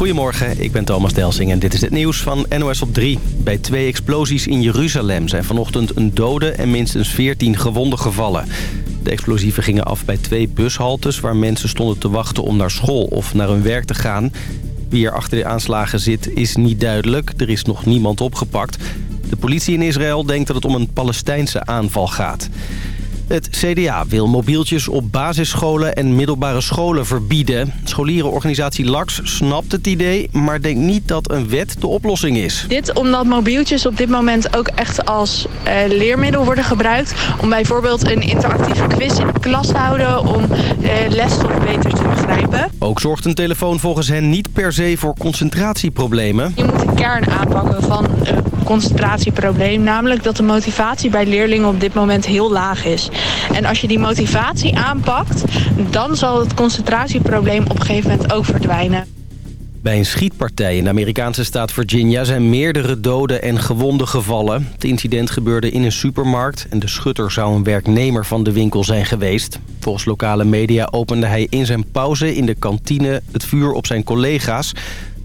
Goedemorgen, ik ben Thomas Delsing en dit is het nieuws van NOS op 3. Bij twee explosies in Jeruzalem zijn vanochtend een dode en minstens 14 gewonden gevallen. De explosieven gingen af bij twee bushaltes waar mensen stonden te wachten om naar school of naar hun werk te gaan. Wie er achter de aanslagen zit is niet duidelijk. Er is nog niemand opgepakt. De politie in Israël denkt dat het om een Palestijnse aanval gaat. Het CDA wil mobieltjes op basisscholen en middelbare scholen verbieden. Scholierenorganisatie LAX snapt het idee, maar denkt niet dat een wet de oplossing is. Dit omdat mobieltjes op dit moment ook echt als uh, leermiddel worden gebruikt... om bijvoorbeeld een interactieve quiz in de klas te houden... om uh, lesstof beter te begrijpen. Ook zorgt een telefoon volgens hen niet per se voor concentratieproblemen. Je moet de kern aanpakken van een concentratieprobleem... namelijk dat de motivatie bij leerlingen op dit moment heel laag is... En als je die motivatie aanpakt, dan zal het concentratieprobleem op een gegeven moment ook verdwijnen. Bij een schietpartij in de Amerikaanse staat Virginia zijn meerdere doden en gewonden gevallen. Het incident gebeurde in een supermarkt en de schutter zou een werknemer van de winkel zijn geweest. Volgens lokale media opende hij in zijn pauze in de kantine het vuur op zijn collega's.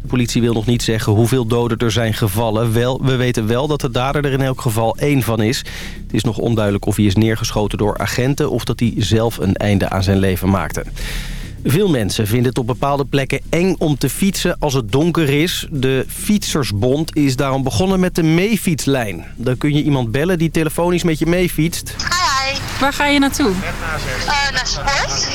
De politie wil nog niet zeggen hoeveel doden er zijn gevallen. Wel, we weten wel dat de dader er in elk geval één van is. Het is nog onduidelijk of hij is neergeschoten door agenten... of dat hij zelf een einde aan zijn leven maakte. Veel mensen vinden het op bepaalde plekken eng om te fietsen als het donker is. De Fietsersbond is daarom begonnen met de meefietslijn. Dan kun je iemand bellen die telefonisch met je meefietst. Waar ga je naartoe? Uh, naar sport.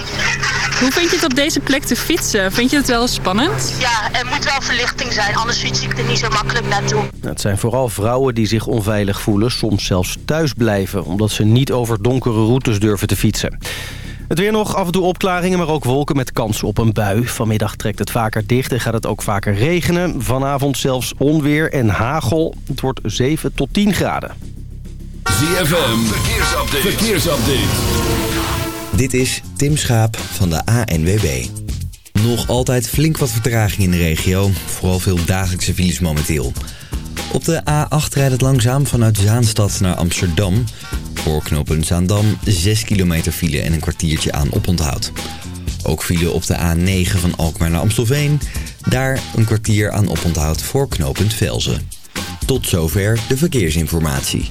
Hoe vind je het op deze plek te fietsen? Vind je het wel spannend? Ja, er moet wel verlichting zijn, anders fiets ik er niet zo makkelijk naartoe. Het zijn vooral vrouwen die zich onveilig voelen, soms zelfs thuis blijven... omdat ze niet over donkere routes durven te fietsen. Het weer nog, af en toe opklaringen, maar ook wolken met kans op een bui. Vanmiddag trekt het vaker dicht en gaat het ook vaker regenen. Vanavond zelfs onweer en hagel. Het wordt 7 tot 10 graden. ZFM, verkeersupdate. verkeersupdate. Dit is Tim Schaap van de ANWB. Nog altijd flink wat vertraging in de regio. Vooral veel dagelijkse files momenteel. Op de A8 rijdt het langzaam vanuit Zaanstad naar Amsterdam. Voor knooppunt Zaandam 6 kilometer file en een kwartiertje aan oponthoud. Ook file op de A9 van Alkmaar naar Amstelveen. Daar een kwartier aan oponthoud voor knooppunt Velzen. Tot zover de verkeersinformatie.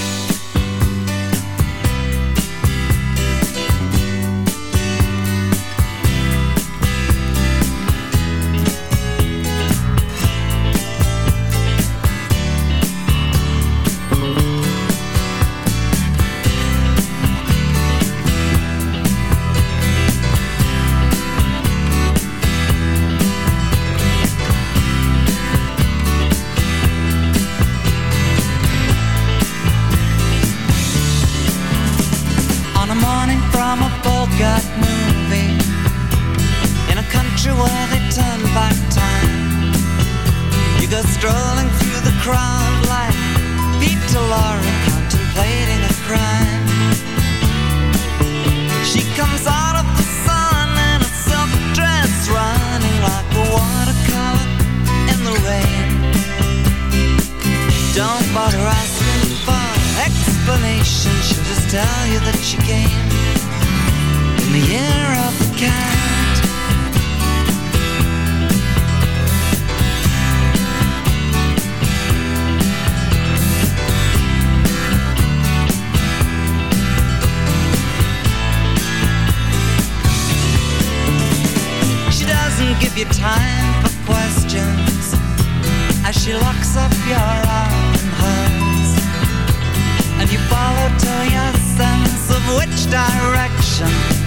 got moving in a country where they turn back time. You go strolling through the crowd like Peter Lorre contemplating a crime. She comes out of the sun in a silk dress, running like a watercolor in the rain. Don't bother asking for explanation. She'll just tell you that she came the of the cat. She doesn't give you time for questions as she locks up your arm and you follow sense of which direction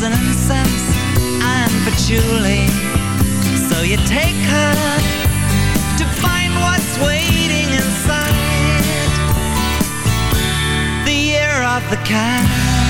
comes in incense and patchouli. So you take her to find what's waiting inside. The year of the cat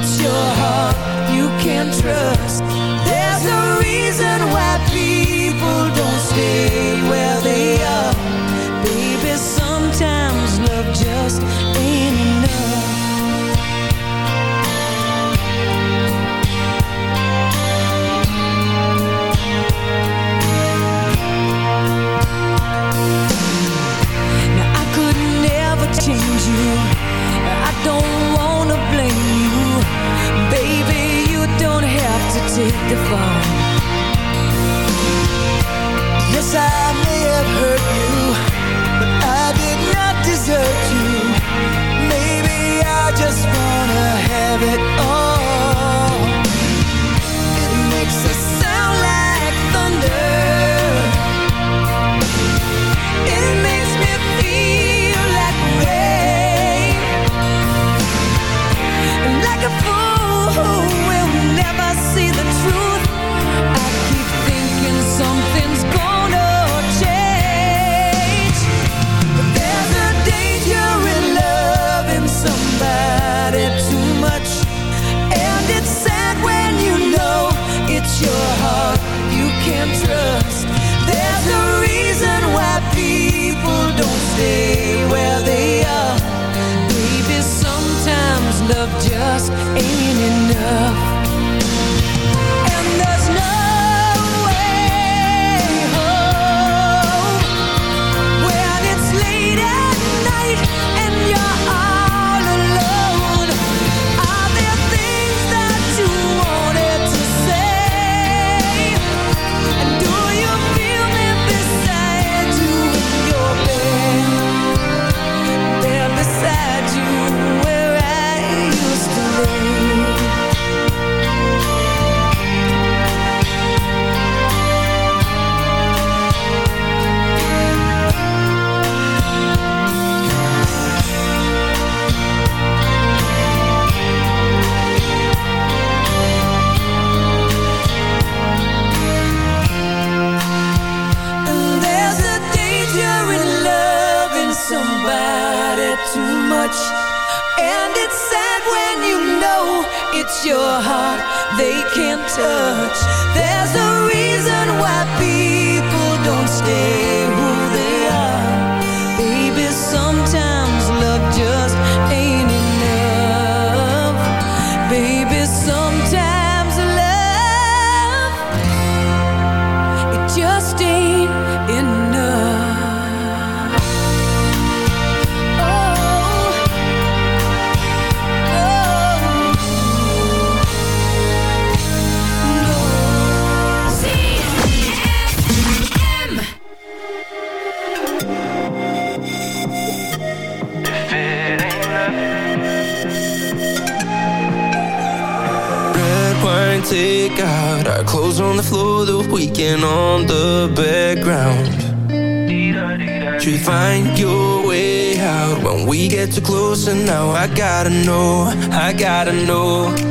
it's your heart you can't trust. I may have hurt you, but I did not desert you. Maybe I just too close and now I gotta know, I gotta know.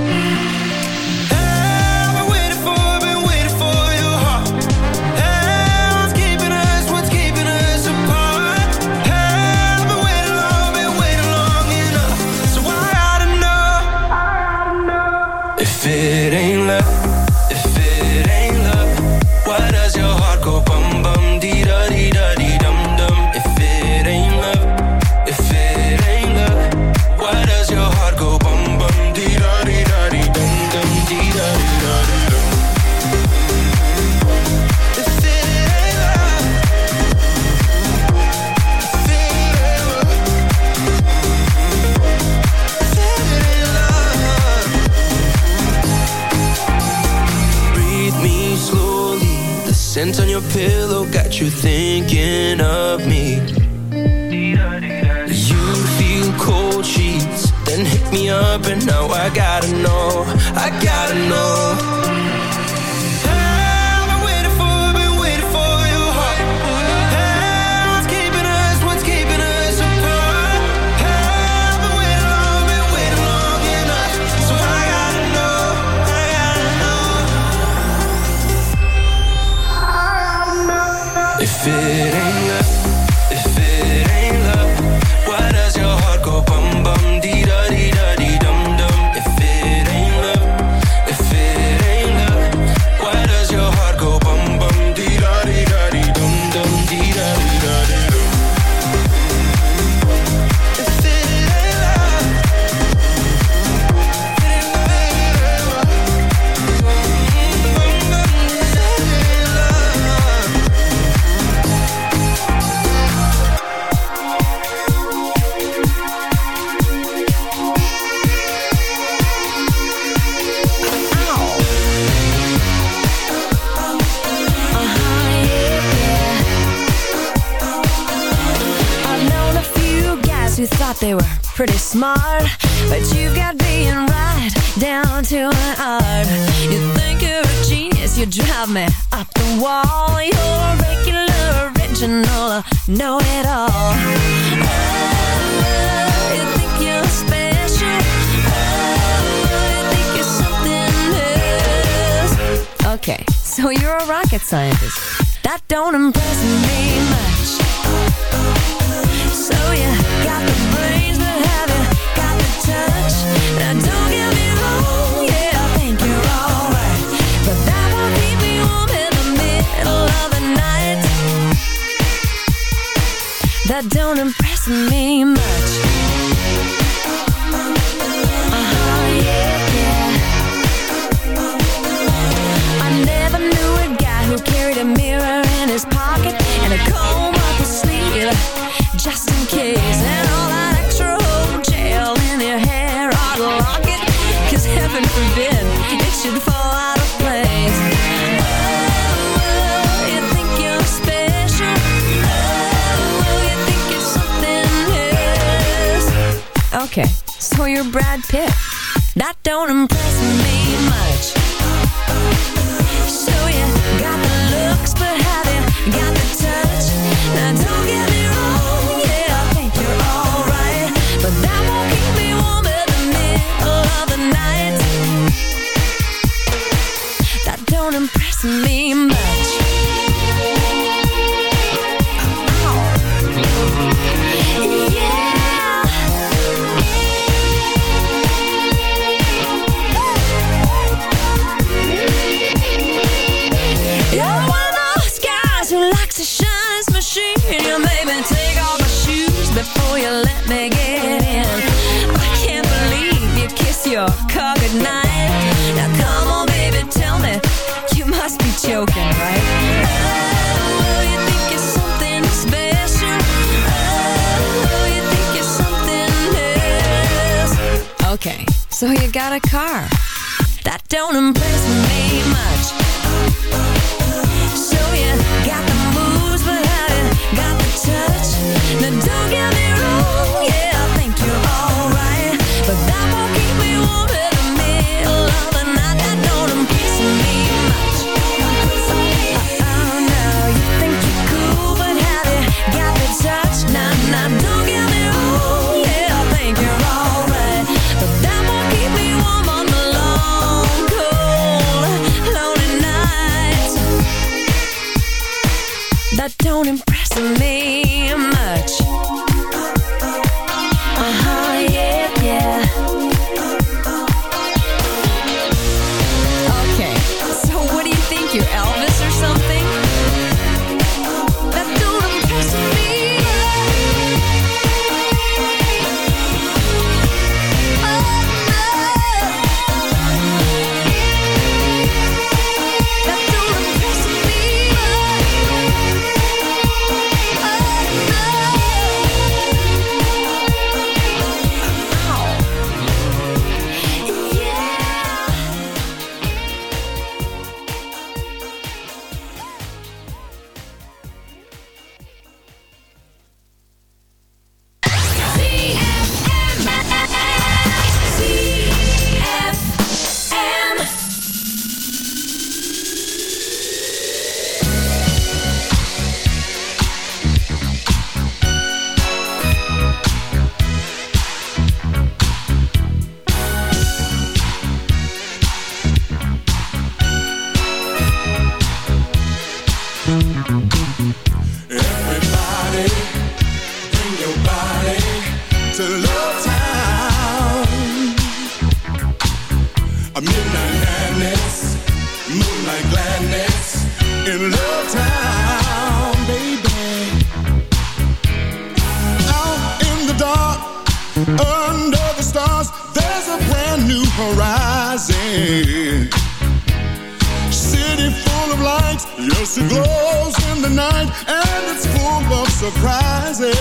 surprises.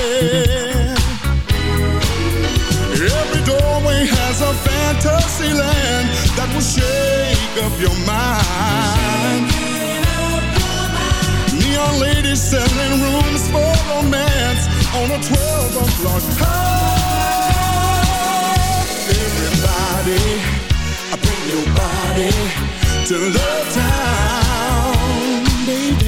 Every doorway has a fantasy land that will shake up your mind. Neon ladies selling rooms for romance on a 12 o'clock high. Everybody, I bring your body to love town, baby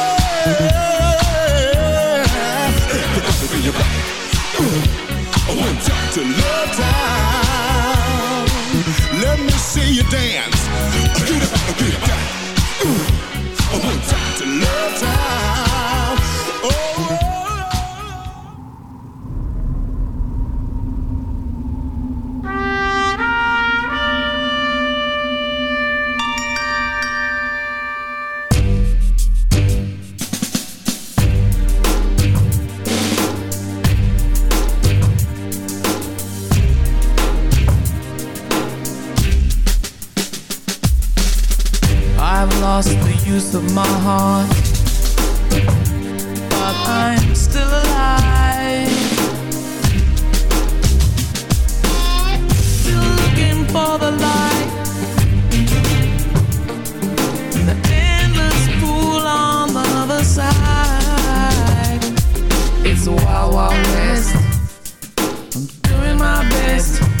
Love Town. Let me see you dance. Get up, get time to Love Town. West. I'm doing my best.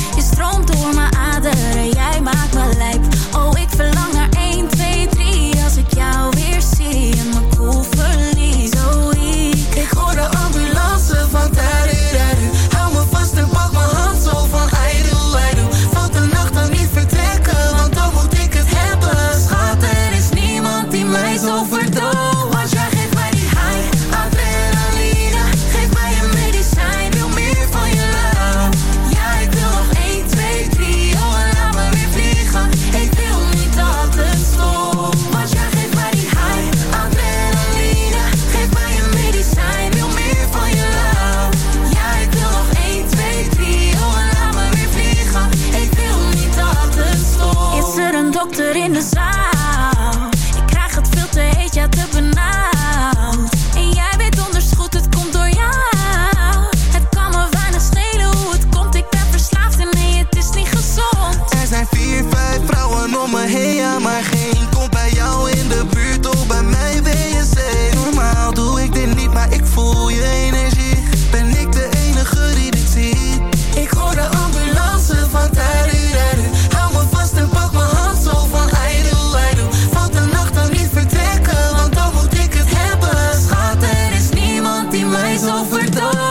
je stroomt door mijn aderen, jij maakt me lijp. Oh, ik verlang naar 1, 2, overdag.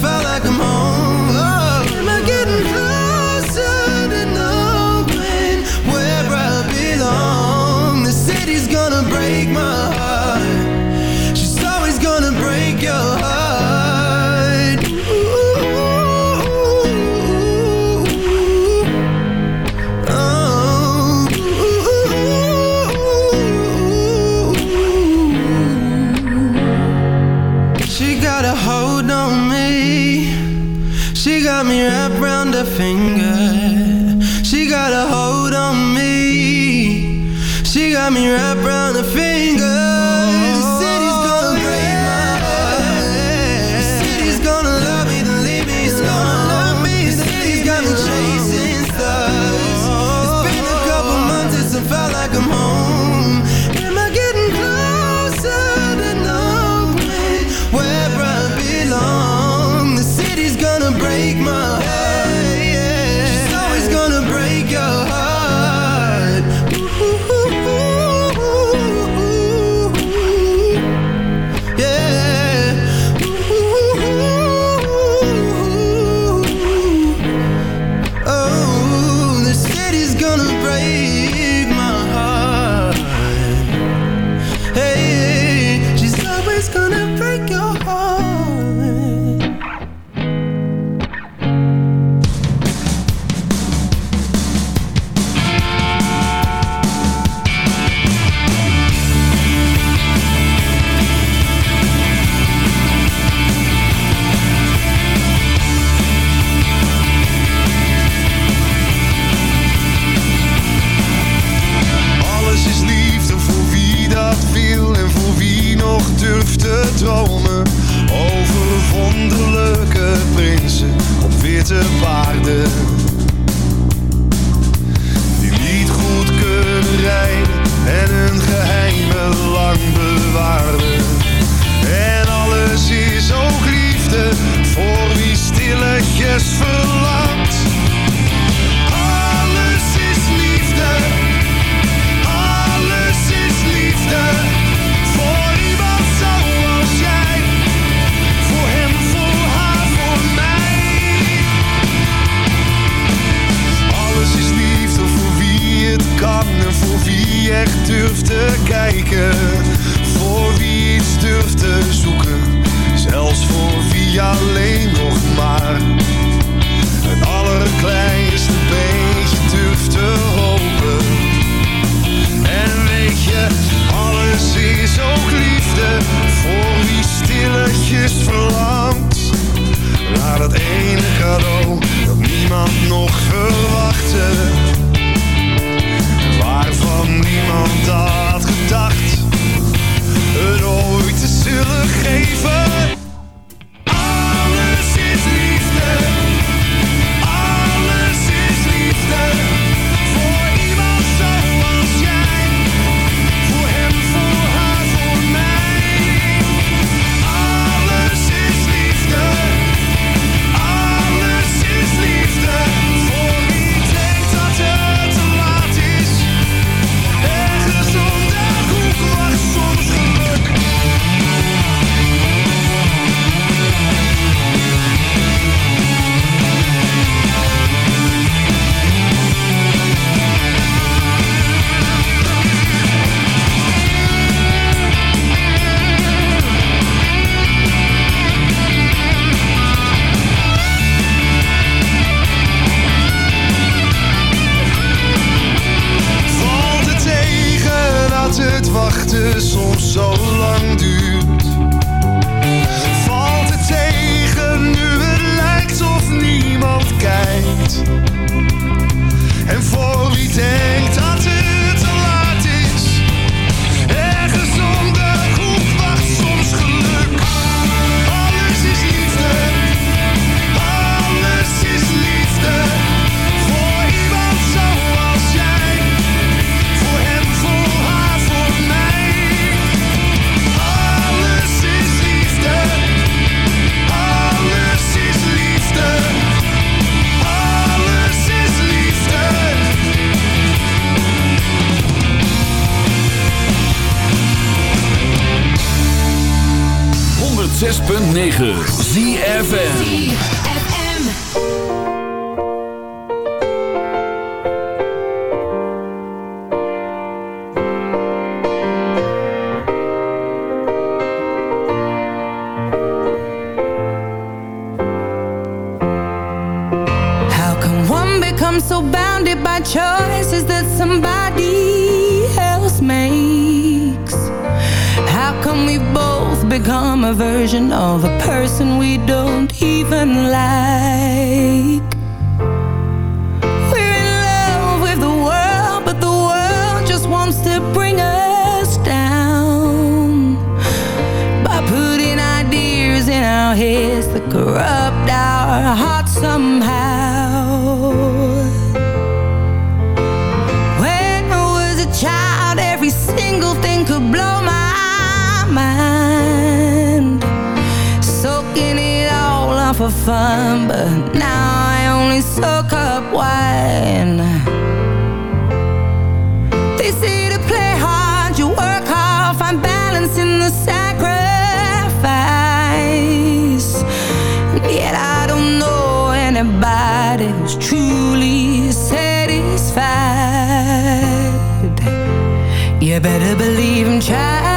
Felt like I'm home. 106.9 ZFN become a version of a person we don't even like. You better believe I'm trying.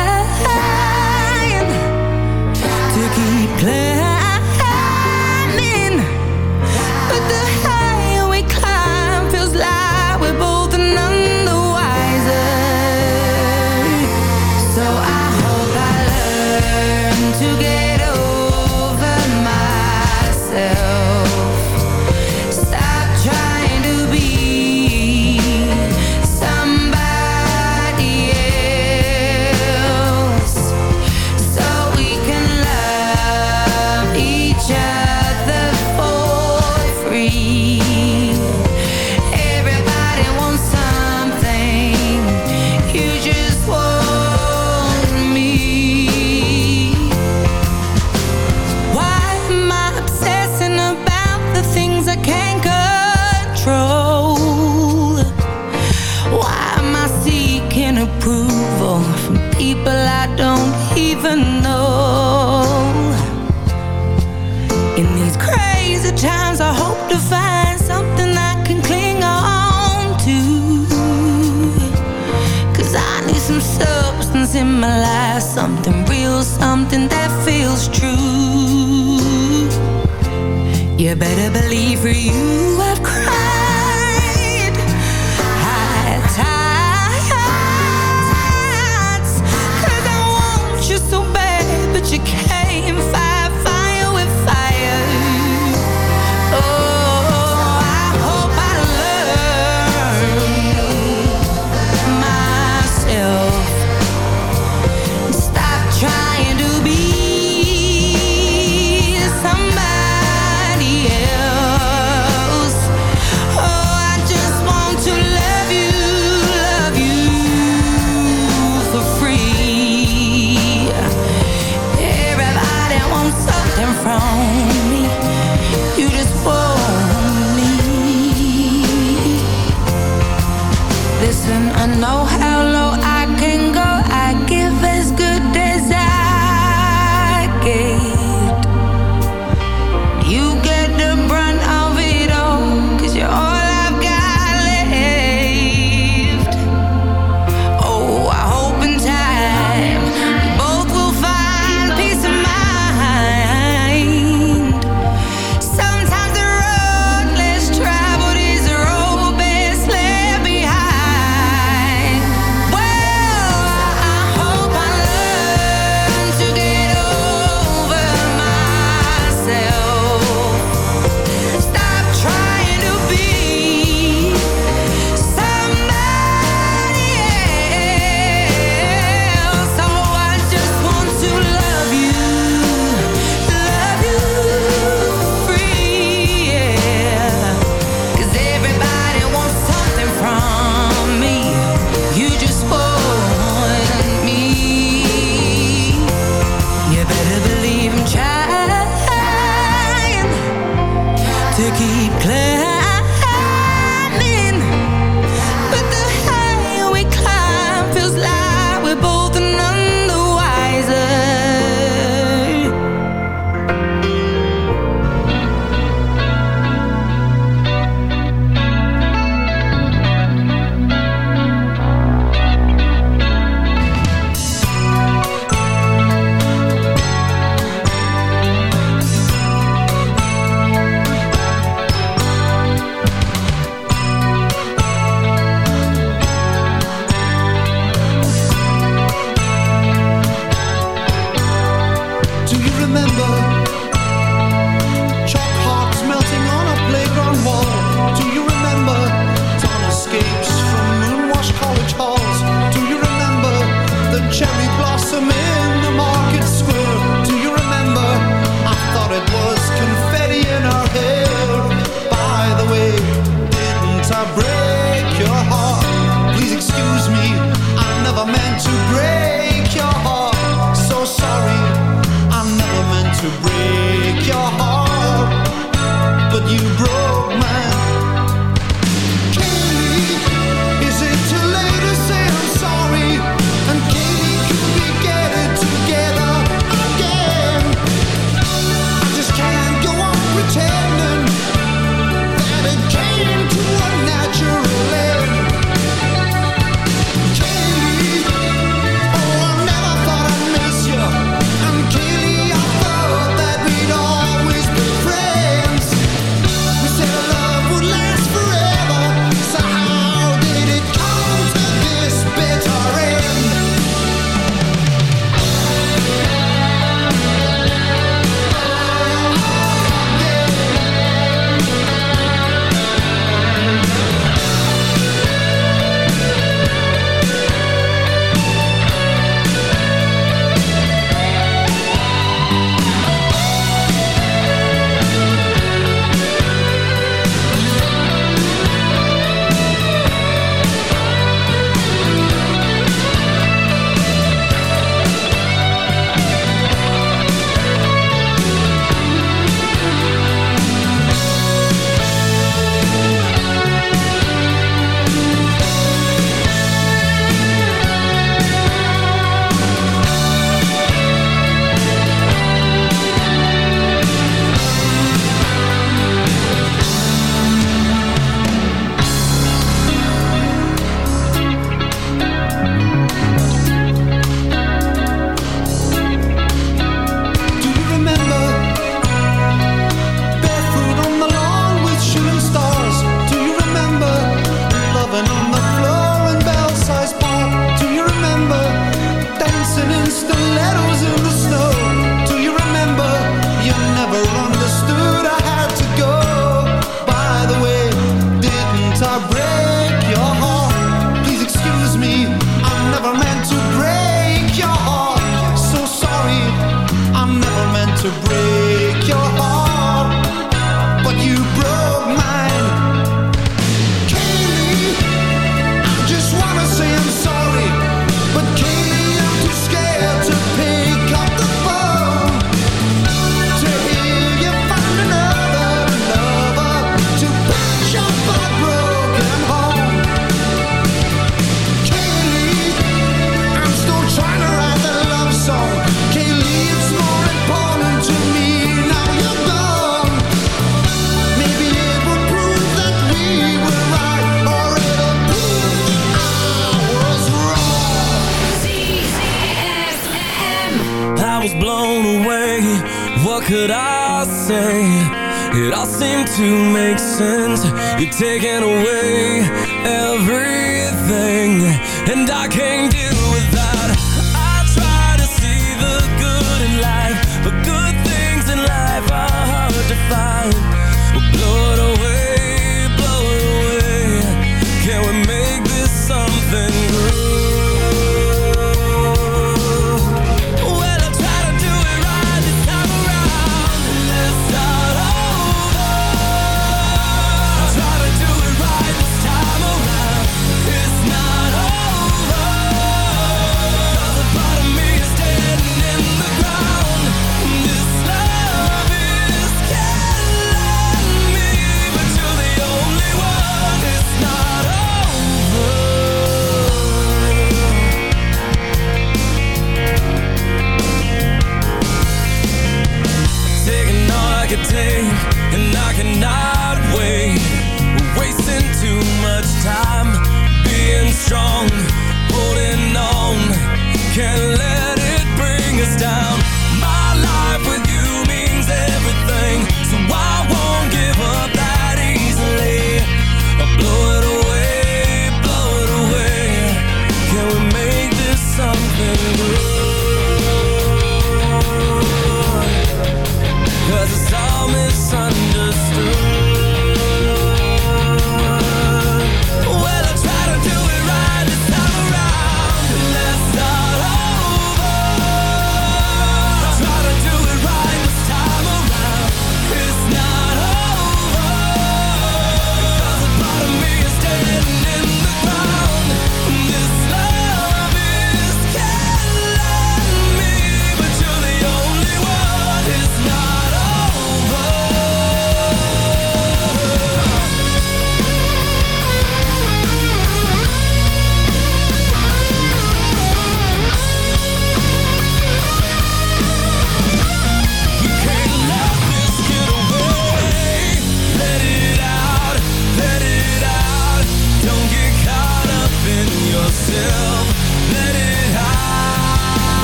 Something